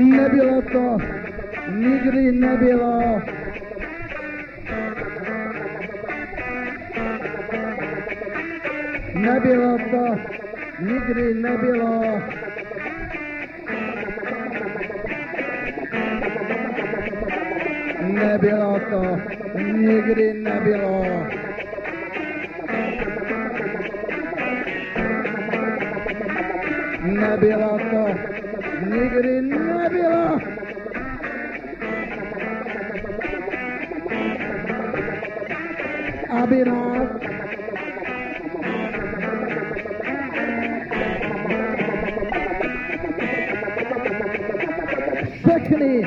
Nebylo to, nikdy nebylo. Nebylo to, nikdy nebylo. Nebylo to, nikdy nebylo. Nebylo to, Niggity Nebula. I've been off. Secondly,